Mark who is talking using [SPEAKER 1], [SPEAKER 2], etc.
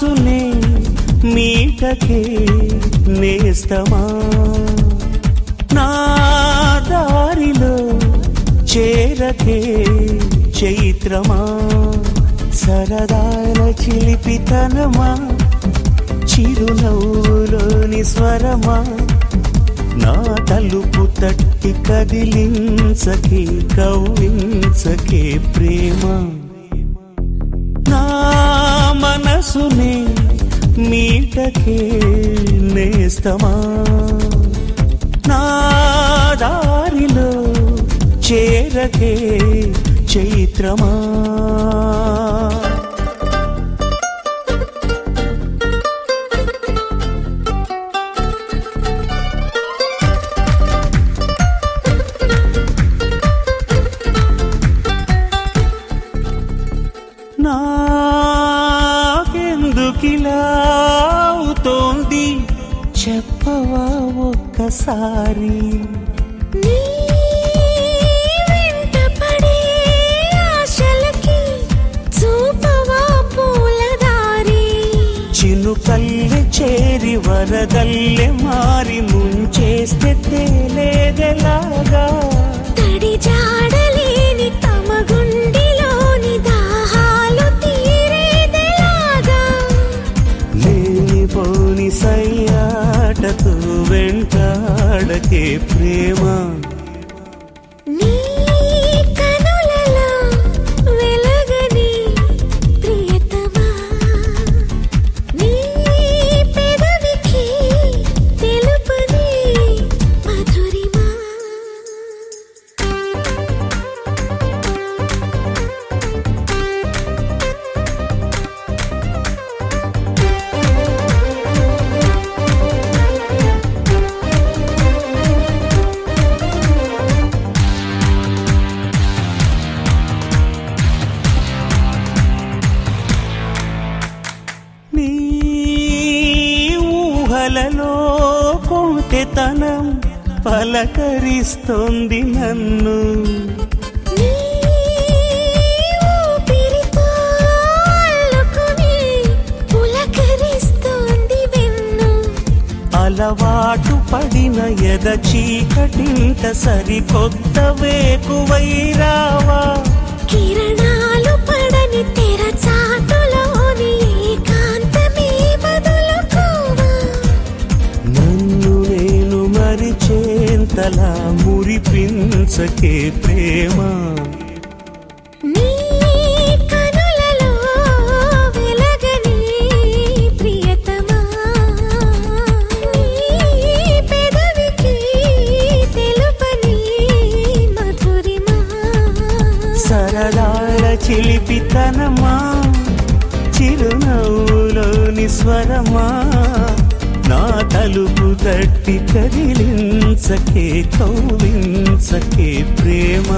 [SPEAKER 1] మనసునే మీటకే నేస్తమా? నా దారిలో చేరకే చైత్రమా? సరదాల చిలిపితనమా? చిరునవ్వులోని స్వరమా? నా తలుపు తట్టి కదిలించకే కవ్వించకే ప్రేమ? మనసుని మీటకే నేస్తమా? నా దారిలో చేరకే చైత్రమా? అవుతోంది చెప్పవా ఒక్కసారి. చినుకల్లె చేరి వరదల్లె మారి ముంచేస్తే తేలేదెలాగా. పోని సయ్యాటతో వెంటాడకే ప్రేమ. ఊహలలో కొంటెతనం పలకరిస్తోంది నన్ను అలవాటు పడిన ఎద చీకటింట సరికొత్త వేకువై రావా
[SPEAKER 2] తెలుపని మధురిమా?
[SPEAKER 1] సరదాల చిలిపితనమా? చిరునవ్వులోని స్వరమా? నా తలుపు తట్టి కదిలించకే కౌలించకే ప్రేమ.